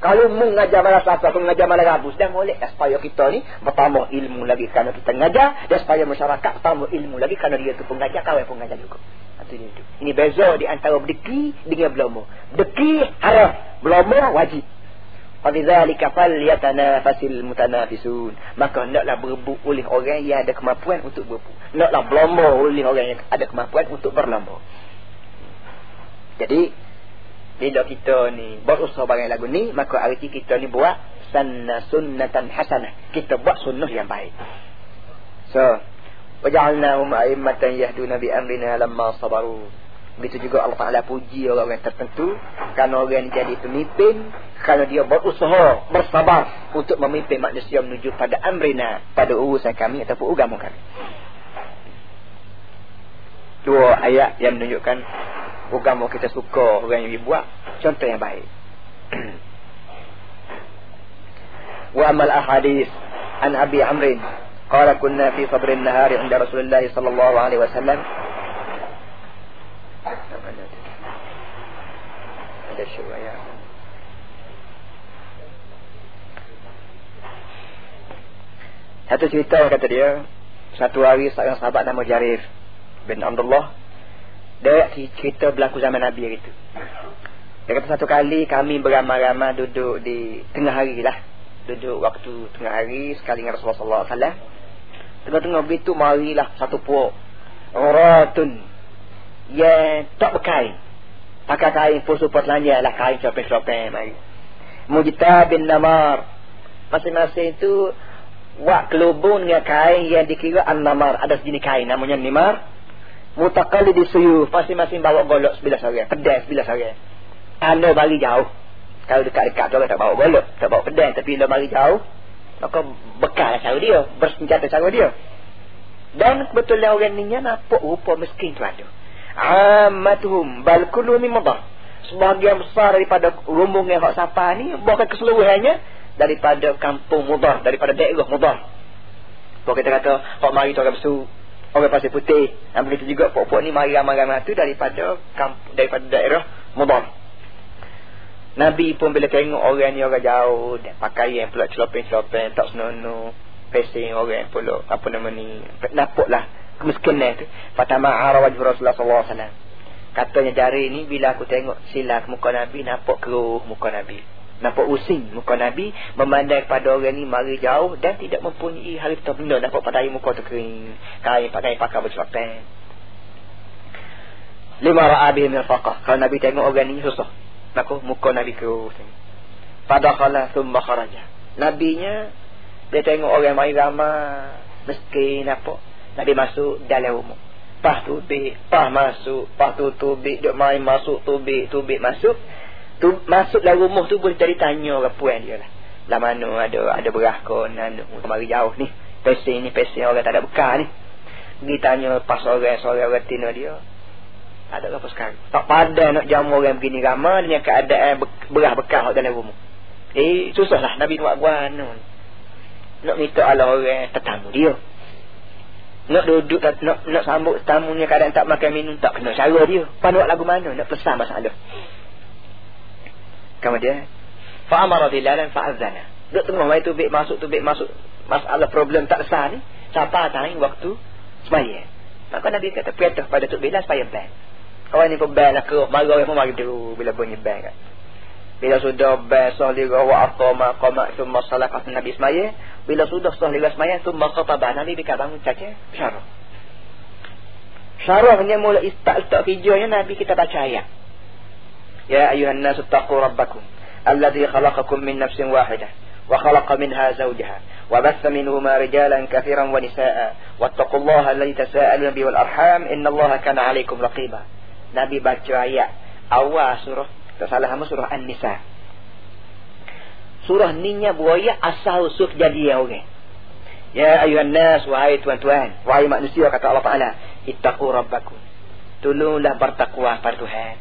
S1: Kalau mengajar malam Selasa atau mengajar malam Rabu Sedang boleh dah supaya kita ni Bertambah ilmu lagi kerana kita mengajar Dan supaya masyarakat bertambah ilmu lagi Kerana dia tu pengajar Kawan pengajar juga Itu ini, ini beza di antara berdeki Dengan belomo Berdeki haram Belomo wajib Fadzalika falyatanafasil mutanafisun. Maka naklah berebut oleh orang yang ada kemampuan untuk berebut. Naklah berlomba oleh orang yang ada kemampuan untuk berlomba. Jadi bila kita ni berusaha barang lagu ni maka arti kita ni buat sanna sunnatan hasanah kita buat sunnah yang baik so waja'alnahum a'immatan yahduna bi amrina lamma sabaru. Begitu juga Allah Taala puji orang-orang tertentu kerana orang ni jadi pemimpin kerana dia berusaha bersabar untuk memimpin manusia menuju pada amrina pada urusan kami ataupun agama kami. Dua ayat yang menunjukkan agama kita suka orang yang buat contoh yang baik. Wa amal ahadith an abi amrin qala kunna fi sabr an-nahari 'inda rasulillah sallallahu alaihi wasallam masyur ya. Satu cerita kata dia, satu hari seorang sahabat nama Jarir bin Abdullah dia cerita berlaku zaman Nabi itu. Dia kata satu kali kami beramai-ramai duduk di tengah hari lah. Duduk waktu tengah hari sekali dengan Rasulullah SAW. Tengah-tengah begitu marilah satu puak. Ratun. Yang tak berkain. Pakai kain pun support lanja lah kain copeng-copeng mari. Mujita bin Namar. Masing-masing itu Wak kelubung dengan kain yang dikira an-namar. Ada sejenis kain namanya nimar. Mutakali disuyu. Masing-masing bawa golok sebelah sore. Pedas sebelah sore. Anda bagi jauh. Kalau dekat-dekat tu tak bawa golok. Tak bawa pedas. Tapi anda bagi jauh. Maka bekal cara dia. Bersenjata cara dia. Dan kebetulan orang ni nampak rupa miskin tu ada. Amatuhum balkulu ni madah. Sebahagian besar daripada rumbung yang hak sapa ni. Bukan keseluruhannya daripada kampung mudar daripada daerah mudar kalau kita kata pak mari tu orang besu orang pasir putih dan begitu juga pok-pok ni mari ramai-ramai tu daripada kampung, daripada daerah mudar Nabi pun bila tengok orang ni orang jauh dan pakaian pula celopeng-celopeng tak senonoh pesing orang pula apa nama ni nampaklah kemiskinan tu. Fatama arawaj Rasulullah SAW katanya jari ni bila aku tengok silap muka Nabi nampak keruh muka Nabi. Nampak using muka Nabi Memandang kepada orang ni mari jauh Dan tidak mempunyai hari tu benda Nampak pada muka tu kering Kain pakai pakar bercelotan Lima ra'abih min faqah Kalau Nabi tengok orang ni susah Maka muka Nabi kerus Pada khala thumma kharaja Nabinya Dia tengok orang mari ramah Miskin apa Nabi masuk dalam rumah Pah tubik Pah masuk Pah tu tubik Duk main masuk tubik Tubik masuk tu masuk dalam rumah tu boleh cari tanya orang puan dia lah. Lah mana ada ada berah kon anu mari jauh ni. Pesen ni pesen orang tak ada bekal ni. Pergi tanya pas orang sore orang tina dia. Ada apa sekarang? Tak pada nak jamu orang begini ramai dengan keadaan berah bekal dalam rumah. Eh susahlah Nabi buat buat. Nak minta ala orang tetamu dia. Nak duduk nak nak sambut tamu ni keadaan tak makan minum tak kena cara dia. Panuak lagu mana nak pesan masalah. Kemudian Fa'amara bilalan fa'azana Duk tengah mai tu bik masuk tu bik masuk Masalah problem tak sah ni Siapa tahu waktu Semaya Maka Nabi kata Perintah pada tu Bilal supaya ban Orang ni pun ban lah keruk Marah pun mari dulu Bila ban kan Bila sudah ban Sahli rawa Aqama Qama Thumma salah kata Nabi semaya Bila sudah sahli rawa semaya Thumma khatabah Nabi dekat bangun caca Syarah Syarahnya mula istak-istak hijaunya Nabi kita baca ayat يا أيها الناس اتقوا ربكم الذي خلقكم من نفس واحدة وخلق منها زوجها وبث منهما رجالا كثيرا ونساء واتقوا الله الذي تساءلون به والأرحام إن الله كان عليكم رقيبا Nabi baca ayat. Awal surah tak salah nama surah An-Nisa. Surah ninya buaya asal usul jadi ya orang. Okay. ya ayuhan nas wahai tuan-tuan. Wahai manusia kata Allah Ta'ala ittaqu rabbakum. Tolonglah bertakwa pada Tuhan.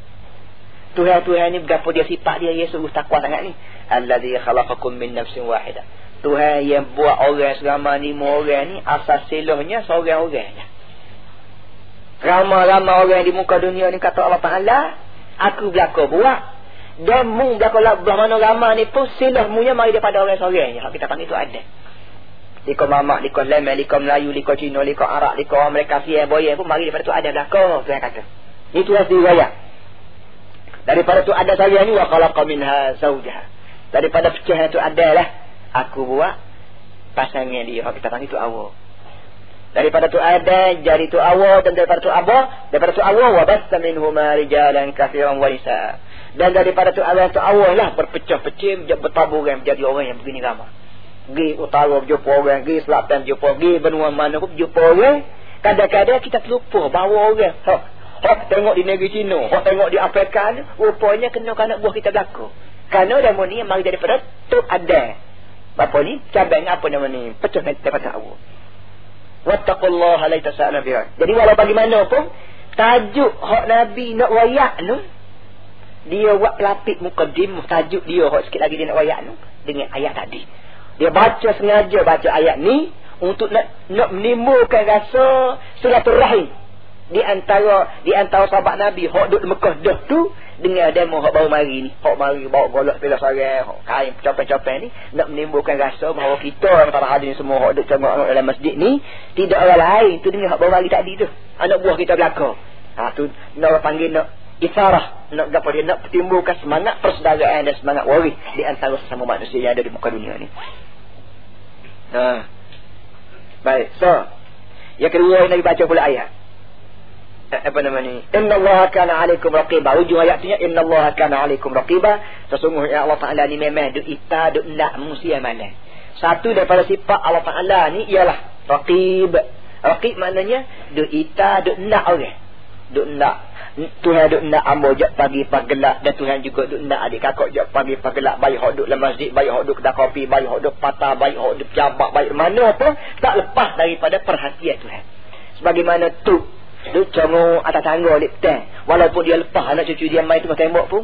S1: Tuhan Tuhan ni berapa dia sifat dia ya sungguh takwa sangat ni. Allazi khalaqakum min nafsin wahidah Tuhan yang buat orang selama ni orang ni asal selohnya seorang-orang je ramai-ramai orang di muka dunia ni kata Allah Ta'ala aku belakang buat dan mu belakang belah mana ramai ni pun selohmunya mari daripada orang seorang je. Kita panggil tu ada. Liko mamak, liko lemah, liko Melayu, liko Cina, liko Arab, liko orang mereka siya, boya pun mari daripada tu ada belakang Tuhan kata. Itu harus diriwayat Daripada tu ada saya ni wa minha zawjaha. Daripada pecah tu adalah aku buat pasangan dia. Kita panggil tu awal. Daripada tu ada jadi tu awal dan daripada tu abah, daripada tu awal wa basta minhuma rijalan katsiran wa nisaa. Dan daripada tu awal tu awal lah berpecah-pecah bertaburan menjadi orang yang begini ramai. Gi utara berjumpa orang, gi selatan berjumpa, gi benua mana pun berjumpa orang. Kadang-kadang kita terlupa bawa orang. Ha, Hak tengok di negeri Cina, hak tengok di Afrika rupanya kena kanak buah kita berlaku. Kerana nama ni mari daripada tu ada. Apa ni? Cabang apa nama ni? Pecah daripada Allah. Wattaqullaha la tasala biha. Jadi walau bagaimanapun tajuk hak Nabi nak wayak tu dia buat pelapik mukaddim tajuk dia hak sikit lagi dia nak wayak tu dengan ayat tadi. Dia baca sengaja baca ayat ni untuk nak nak menimbulkan rasa silaturahim di antara di antara sahabat Nabi hok duduk Mekah dah tu Dengar demo hak baru mari ni. Hak mari bawa golok pila sarang. Hak kain copen-copen ni. Nak menimbulkan rasa bahawa kita yang para hadirin semua hak duduk tengok dalam masjid ni. Tidak orang lain. Tu dengar hak baru mari tadi tu. Anak buah kita belakang. Ha tu nak orang panggil nak isarah. Nak apa dia. Nak timbulkan semangat persaudaraan dan semangat waris. Di antara sesama manusia yang ada di muka dunia ni. Ha. Baik. So. Yang kedua Nabi baca pula ayat. Eh, apa nama ni? Inna allaha kana alaikum raqiba. Ujung ayatnya inna allaha kana alaikum raqiba. Sesungguhnya Allah taala ni memang duk ita duk nak manusia mana satu daripada sifat Allah taala ni ialah raqib. Raqib maknanya duk ita duk nak orang. Duk nak. Tuhan duk nak ambo jak pagi pagelak dan Tuhan juga duk nak adik kakak jak pagi pagelak bayi hok duk dalam masjid bayi hok duk kedai kopi bayi hok duk patah bayi hok duk jabak bayi mana pun. Tak lepas daripada perhatian Tuhan. Sebagaimana tu Duk congok atas tangga lipten. Walaupun dia lepas anak cucu dia main tengok tembok pun.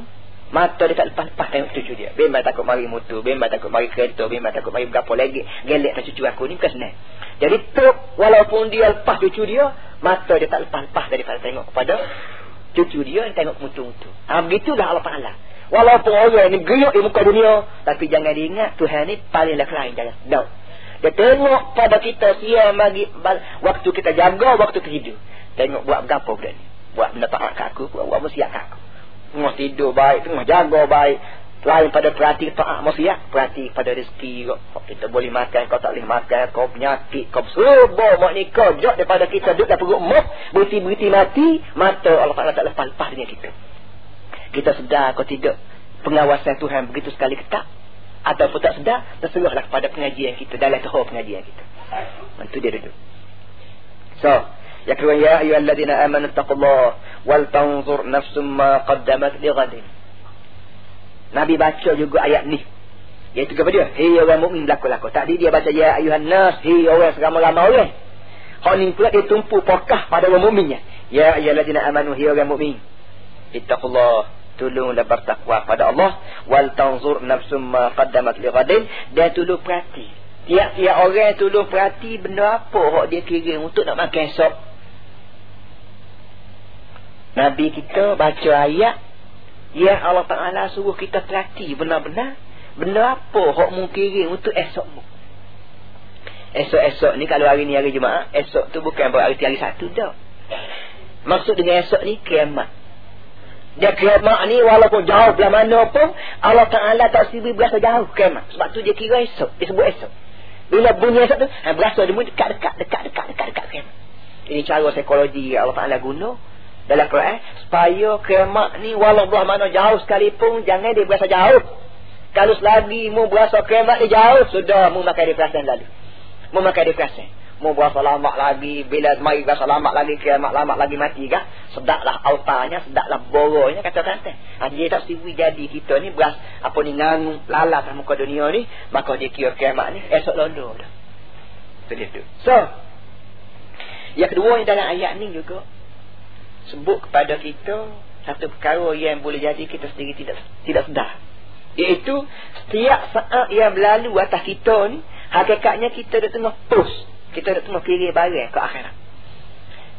S1: Mata dia tak lepas-lepas tengok cucu dia. Bimbang takut mari motor. Bimbang takut mari kereta. Bimbang takut mari berapa lagi. Gelek tak cucu aku ni bukan senang. Jadi tu walaupun dia lepas cucu dia. Mata dia tak lepas-lepas daripada tengok kepada cucu dia yang tengok mutu-mutu. Ha, begitulah Allah Ta'ala. Walaupun orang ni geyok di muka dunia. Tapi jangan diingat Tuhan ni paling lain. Jangan. No. Dia tengok pada kita siang bagi waktu kita jaga, waktu kita hidup. Tengok buat berapa benda ni. Buat benda taat kat aku, buat, buat musiat kat aku. Tengah tidur baik, tengah jaga baik. Lain pada perhati taat musiat, perhati pada rezeki kau. Kita boleh makan, kau tak boleh makan, kau penyakit, kau serba mak ni kau. Jok daripada kita duduk dalam perut mak, berhenti-berhenti mati, mata Allah Ta'ala tak lepas-lepas dengan kita. Kita sedar kau tidak pengawasan Tuhan begitu sekali ketat. Ataupun tak sedar, terserahlah kepada pengajian kita, dalam tahun pengajian kita. Itu dia duduk. So, yang kedua ya ayyuhalladzina amanu taqullaha wal tanzur nafsum ma qaddamat lighadin. Nabi baca juga ayat ni. Iaitu kepada dia, hei orang mukmin berlaku-laku. Tadi dia baca ya ayuhan nas, hei orang seramai-ramai orang. Hak ni pula dia tumpu pokah pada orang mukminnya. Ya ayyuhalladzina amanu hei orang mukmin. Ittaqullah tolonglah bertakwa pada Allah wal tanzur nafsum ma qaddamat lighadin dan tolong perhati tiap-tiap orang tolong perhati benda apa hak dia kirim untuk nak makan esok Nabi kita baca ayat Ya Allah Ta'ala suruh kita perhati benar-benar. Benda apa Hak mu kirim untuk esok Esok-esok ni kalau hari ni hari Jumaat Esok tu bukan berarti hari satu dah. Maksud dengan esok ni kiamat. Dia kiamat ni walaupun jauh belah mana pun Allah Ta'ala tak sibuk berasa jauh kiamat. Sebab tu dia kira esok Dia sebut esok. Bila bunyi esok tu ha, Berasa dia dekat-dekat Dekat-dekat Dekat-dekat kiamat. Ini cara psikologi Allah Ta'ala guna dalam Quran supaya kiamat ni walaupun mana jauh sekalipun jangan dia berasa jauh. Kalau selagi mu berasa kiamat ni jauh sudah mu makan depresi lalu. Mu makan depresi mu berasa lama lagi bila mari berasa lama lagi kiamat lama lagi mati kah? Sedaklah autanya sedaklah boronya kata kata ha, dia tak siwi jadi kita ni beras apa ni ngangu lalat muka dunia ni. Maka dia kira kiamat ni esok londo dah. Tu. So yang kedua dalam ayat ni juga sebut kepada kita satu perkara yang boleh jadi kita sendiri tidak tidak sedar. Iaitu setiap saat yang berlalu atas kita ni hakikatnya kita dah tengah push. Kita dah tengah kiri barang ke akhirat.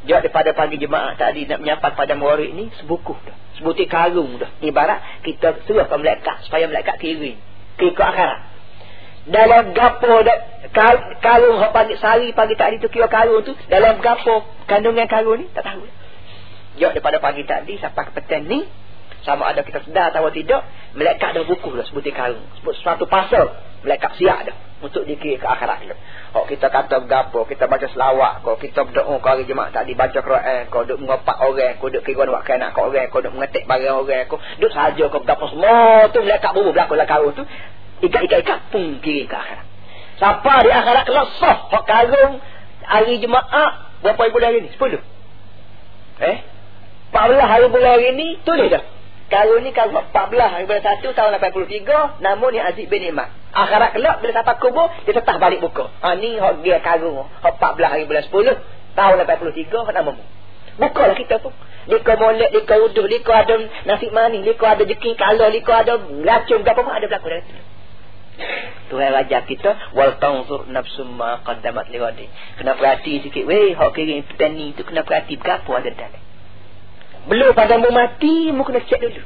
S1: Jauh daripada pagi jemaah tadi nak menyapa pada murid ni sebukuh dah. Sebuti karung dah. Ibarat kita suruh ke melekat supaya melekat kiri. Kiri ke akhirat. Dalam gapo dah karung pagi sehari pagi tadi tu kira karung tu dalam gapo kandungan karung ni tak tahu. Jauh daripada pagi tadi sampai ke petang ni sama ada kita sedar atau tidak malaikat ada buku dah sebutin karung. Sebut suatu pasal malaikat siap dah untuk dikir ke akhirat kita oh, kita kata berapa kita baca selawat kau kita berdoa kau hari jemaah tadi baca Quran kau duduk mengopak orang kau duduk kira buat kena kau orang kau duduk mengetik barang orang kau duduk saja kau berapa semua tu malaikat bubu berlaku lah karung tu ikat-ikat-ikat pun kiri ke akhirat. Siapa di akhirat kelak soh karung hari jemaah berapa bulan hari ni? 10 eh 14 hari bulan hari ni tulis dah. Kalau ni kalau 14 hari bulan 1 tahun 83 namun ni Aziz bin Imam. Akhirat kelak bila sampai kubur dia tetap balik buka. Ha ni hok dia karung. Hok 14 hari bulan 10 tahun 83 hok namamu. Bukalah kita pun. Liko molek, liko uduh, liko ada nasi manis, liko ada jeking kalau, liko ada racun, apa pun ada berlaku dari itu. Tuhan raja kita wal tanzur nafsum ma qaddamat lighadi. Kena perhati sikit. Weh, hok kirim petani tu kena perhati berapa ada dalam. Belum pada mu mati, mu kena cek dulu.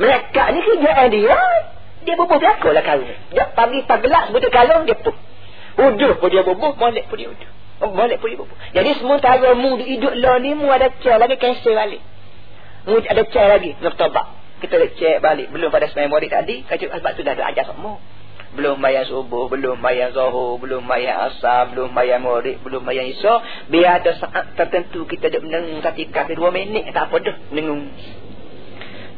S1: Mereka ni kerjaan dia. Dia bubuh belakang lah kalung. Dia pagi pagelak sebetul kalung dia pun. Uduh pun dia bubuh. Molek pun dia uduh. Oh, molek pun dia bubuh. Jadi sementara mu hidup lah ni mu ada cer lagi cancel balik. Mu ada cer lagi. Ngertobak. Kita ada cek balik. Belum pada semai murid tadi. Kacau sebab tu dah ada ajar semua. Belum bayar subuh, belum bayar zuhur, belum bayar asar, belum bayar murid, belum bayar isya. Biar ada saat tertentu kita ada menengung ketika dua minit. Tak apa dah. Menengung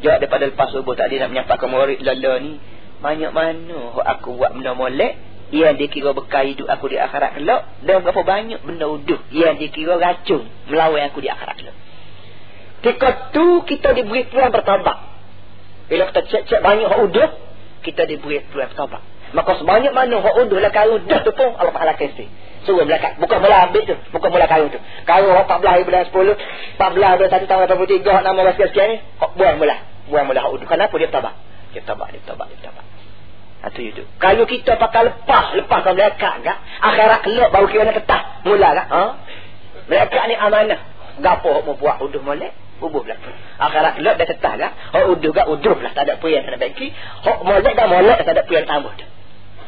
S1: Jawab daripada lepas subuh tadi nak menyampaikan murid lala ni. Banyak mana aku buat benda molek. Yang dikira bekal hidup aku di akhirat kelak. Dan berapa banyak benda uduh. Yang dikira racun melawan aku di akhirat kelak. Ketika tu kita diberi peluang bertabak. Bila kita cek-cek banyak hak uduh. Kita diberi peluang bertabak. Maka sebanyak mana hak uduh lah kalau uduh tu pun Allah Ta'ala kasih. Suruh belakang. Bukan mula ambil tu. Bukan mula kayu tu. Kayu 14 hari bulan 10. 14 bulan 1 tahun 83. Nama sekian-sekian ni. Buang mula. Buang mula hak uduh. Kenapa dia tabak? Dia tabak, dia tabak, dia tabak. Itu itu. Kalau kita pakai lepas, lepas kau melekat enggak? Akhirat kelak baru kira nak ketah. Mula kan? Ha? Melekat ni amanah. Gapo mau buat uduh molek? Bubuh lah. Akhirat kelak dah ketah kan? Hak uduh kan? Uduh lah. Tak ada apa yang nak baiki. Hak molek dah molek. Tak ada apa yang tambah dah.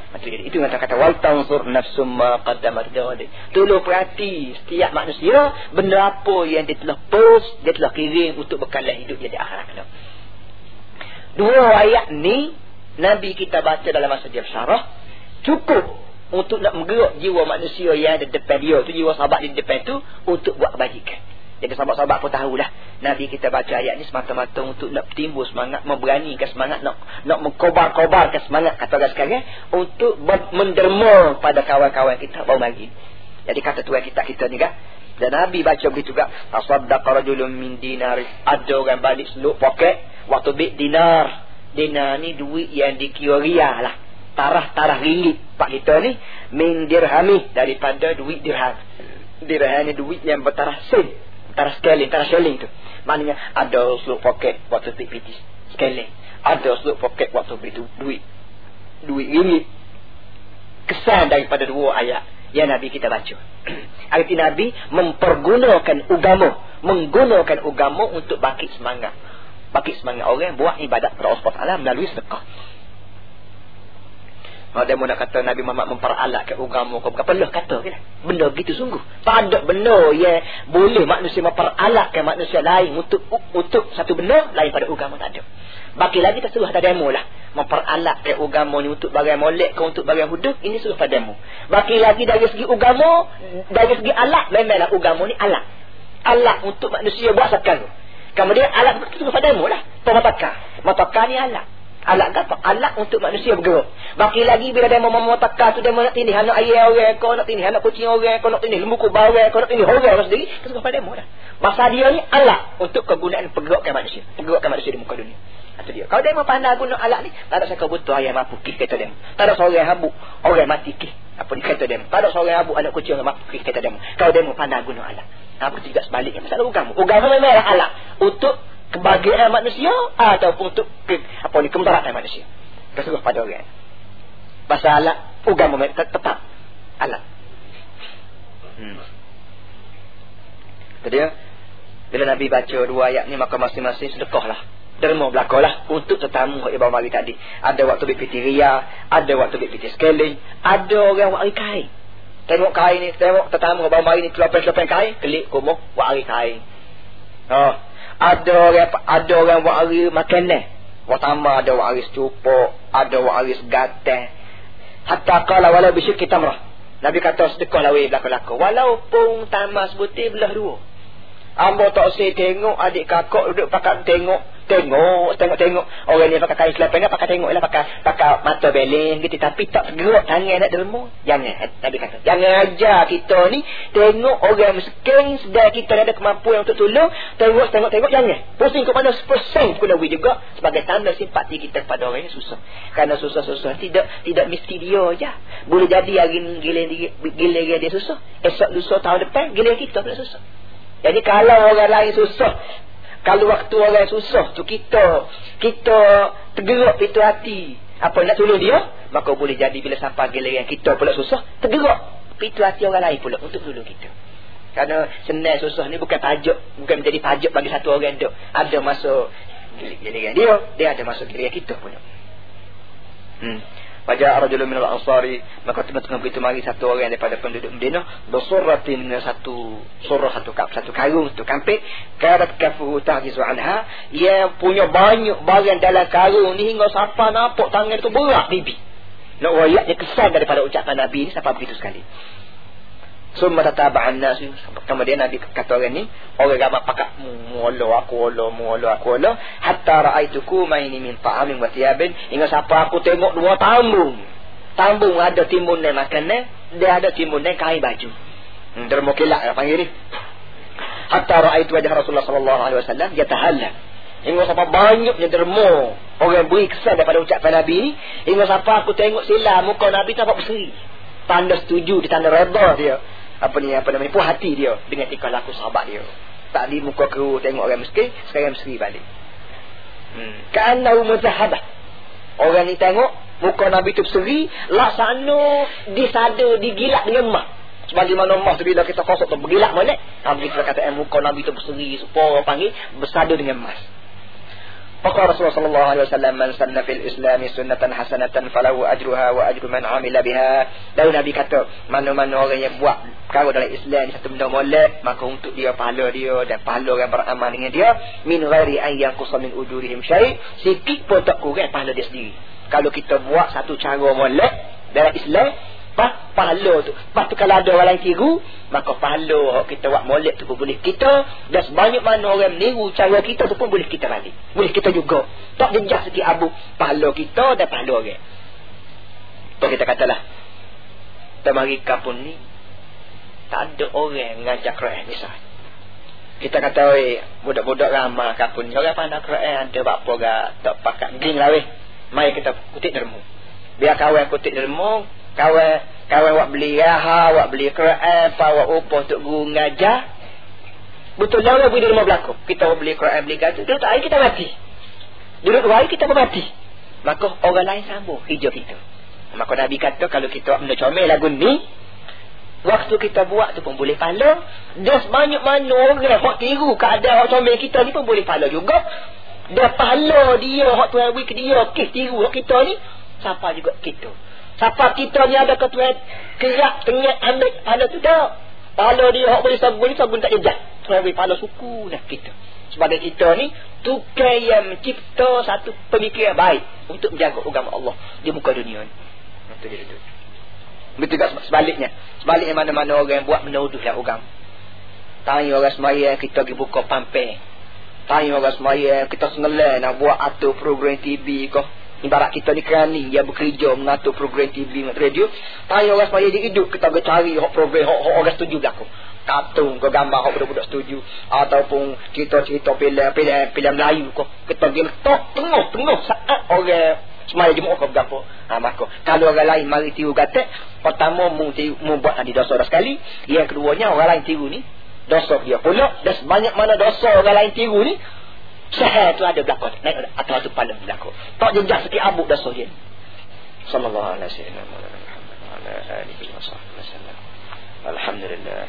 S1: Itu, itu yang kata wal tanzur nafsum ma qaddamat gawadi. Tolong perhati setiap manusia benda apa yang dia telah post, dia telah kirim untuk bekalan hidup dia di akhirat kelak. Dua ayat ni Nabi kita baca dalam masa dia syarah cukup untuk nak menggerak jiwa manusia yang ada depan dia tu jiwa sahabat di depan tu untuk buat kebajikan. Jadi sahabat-sahabat pun tahulah Nabi kita baca ayat ni semata-mata untuk nak timbul semangat, memberanikan semangat, nak nak mengkobar-kobarkan semangat kata orang sekarang untuk menderma pada kawan-kawan kita baru lagi. Jadi kata tuan kita kita ni kan. Dan Nabi baca begitu juga. Tasaddaqa rajulun min dinar. Ada orang balik seluk poket waktu bit dinar. Dinar ni duit yang dikira lah. Tarah-tarah ringgit pak kita ni min dirhami daripada duit dirham. Dirham ni duit yang bertarah sen antara sekali antara seling tu. Maknanya ada seluk poket waktu pitis sekali. Ada seluk poket waktu beli tu duit duit ringgit kesan daripada dua ayat yang Nabi kita baca. Arti Nabi mempergunakan ugamu menggunakan ugamu untuk bakit semangat. Bakit semangat orang buat ibadat kepada Allah melalui sedekah Ha, dia nak kata Nabi Muhammad memperalat ke agama kau. Bukan perlu kata ke benda begitu sungguh. Tak ada benda yang boleh manusia memperalatkan manusia lain untuk untuk satu benda lain pada agama tak ada. Baki lagi tak suruh ada demo lah. Memperalatkan agama ni untuk bagian molek ke untuk bagian hudud ini suruh pada demo. Baki lagi dari segi agama dari segi alat memanglah agama ni alat alat untuk manusia buat sekarang kemudian alat itu suruh pada demo lah. Pemataka mataka ni alat Alat apa? Alat untuk manusia bergerak. Baki lagi bila dia mau memotaka tu dia nak tindih anak ayah orang, kau nak tindih anak kucing orang, kau nak tindih lembu kubah orang, kau nak tindih orang sendiri, kesukaan pada demo dah. Masa dia ni alat untuk kegunaan pergerakan manusia. Pergerakan manusia di muka dunia. Itu dia. Kalau dia mau pandai guna alat ni, tak ada siapa butuh ayah mampu kih kata dia. Tak ada seorang habuk, orang mati kih. Apa dia kata dia. Tak ada seorang habuk anak kucing orang mampu kih kata dia. Kalau dia mau pandai guna alat. Apa tidak sebaliknya. Masalah agama. Agama memang alat. Untuk kebahagiaan manusia ataupun untuk ke, apa ni kemudaratan manusia. Terserah pada orang. Pasal alat agama tetap, alat. Hmm. Jadi bila Nabi baca dua ayat ni maka masing-masing sedekahlah. Derma belakalah untuk tetamu bawa mari tadi. Ada waktu BPT Ria, ada waktu BPT Scaling, ada orang buat kain. Tengok kain ni, tengok tetamu bawa mari ni kelopen-kelopen kain, kelik kumuh, buat hari kain. Oh, ada orang ada orang buat hari makanan pertama ada hari stupuk ada buat hari segateh hatta qala wala bi syirki tamrah. Nabi kata sedekah lawi belaka-belaka walaupun tamas butir belah dua. Ambo tak usah tengok adik kakak duduk pakat tengok tengok tengok-tengok orang ni pakai kain selapang pakai tengok lah pakai pakai mata beleng gitu. Tapi tak gerak tangan nak derma jangan. Nabi kata jangan ajar kita ni tengok orang miskin sedar kita ada kemampuan untuk tolong. Tengok tengok tengok jangan. Pusing kepada persen pun lebih juga sebagai tanda simpati kita kepada orang yang susah. Kerana susah-susah tidak tidak mesti dia aja boleh jadi hari ni gila dia, dia susah. Esok lusa tahun depan gila kita pula susah. Jadi kalau orang lain susah kalau waktu orang susah tu kita kita tergerak itu hati. Apa nak tolong dia? Maka boleh jadi bila sampai giliran kita pula susah tergerak itu hati orang lain pula untuk tolong kita. Kerana senang susah ni bukan pajak bukan menjadi pajak bagi satu orang tu. Ada masa giliran dia dia ada masuk giliran kita pun hmm Wajah rajulun minal ansari. Maka tengah-tengah begitu mari satu orang daripada penduduk Madinah. Bersurratin dengan satu surah satu kap satu karung satu kampik karat kafu tahjizu anha. Ia punya banyak barang dalam karung ni hingga siapa nampak tangan tu berat bibi. Nak wayak dia kesan daripada ucapan Nabi ni sampai begitu sekali Summa tataba'an nas. Kemudian Nabi kata orang ni orang ramai pakak muolo aku olo muolo aku olo hatta ra'aituku maini min ta'amin wa thiyabin. Hingga siapa aku tengok dua tambung. Tambung ada timun dan makannya dia ada timun dan kain baju. Hmm, dermo lah panggil ni hatta ra'aitu wajah Rasulullah alaihi wasallam yatahalla hingga siapa banyaknya dermo orang beri kesan daripada ucapan Nabi ni. Hingga siapa aku tengok sila muka Nabi tampak berseri. Tanda setuju di tanda redha dia apa ni apa namanya puas hati dia dengan tingkah laku sahabat dia. Tak di muka keru tengok orang miskin sekarang mesti balik. Hmm. ka'annahu muzahabah orang ni tengok muka Nabi tu berseri laksana disada digilak dengan emas sebagaimana emas tu bila kita kosok tu bergilak molek Nabi kita kata eh, muka Nabi tu berseri supaya orang panggil bersada dengan emas Maka Rasulullah sallallahu alaihi wasallam man sanna fil Islam sunnatan hasanatan falahu ajruha wa ajru man amila biha. Lalu Nabi kata, mana-mana orang yang buat perkara dalam Islam satu benda molek, maka untuk dia pahala dia dan pahala orang beramal dengan dia min ghairi an yanqusa min ujurihim syai', sikit pun tak kurang pahala dia sendiri. Kalau kita buat satu cara molek dalam Islam, apa pahala tu. Lepas tu kalau ada orang tiru maka pahala kita buat molek tu pun boleh kita. Dan sebanyak mana orang meniru cara kita tu pun boleh kita balik. Boleh kita juga. Tak jejak sikit abu. Pahala kita dan pahala orang. Tu kita katalah? Tamarika pun ni tak ada orang ngajak Quran misal kita kata weh budak-budak ramah kapun ni orang pandang Quran ada apa gak? Tak pakat ging lah weh. Mari kita kutip dermu biar kawan kutip dermu kawan kawan wak beli raha wak beli Quran pa wak upah untuk guru ngajar. Betul jangan beri di rumah belakang. Kita beli Quran beli gaji duduk tak kita mati. Duduk hari kita pun mati. Maka orang lain sambung hijau kita. Maka Nabi kata kalau kita benda comel lagu ni waktu kita buat tu pun boleh pahala dan sebanyak mana orang yang tiru keadaan orang comel kita ni pun boleh pahala juga. Dan pahala dia orang tuan ke dia kes tiru kita ni siapa juga kita Siapa kita ni ada ketua kerak tengah ambil pada tu dah. Pala dia hak boleh sabun sabun tak jejak. Sebab pala suku dah kita. Sebagai kita ni tukar yang mencipta satu pemikiran baik untuk menjaga agama Allah di muka dunia ni. Itu dia tu. Betul tak sebaliknya. Sebaliknya mana-mana orang yang buat menuduhlah agama. Tanya orang semaya kita pergi buka pampang. Tanya orang semaya kita sengelan nak buat atur program TV kau Ibarat kita ni kerani yang bekerja mengatur program TV dan radio. Tanya orang supaya dia hidup. Kita boleh cari hok program hok, hok orang setuju berlaku. Kartun ke gambar hok budak-budak setuju. Ataupun kita cerita filem filem filem Melayu ke. Kita pergi letak tengah-tengah saat orang semaya jemaah ke berapa. Ha, maka kalau orang lain mari tiru gatek. Pertama mu, tiru, mu buat tadi dosa dah sekali. Yang keduanya orang lain tiru ni. Dosa dia pula. Dan sebanyak mana dosa orang lain tiru ni. Sahih tu ada belakang naik atau tu pada belakang. Tak jejak sikit abuk dah sohin. Sallallahu alaihi wasallam. Alhamdulillah.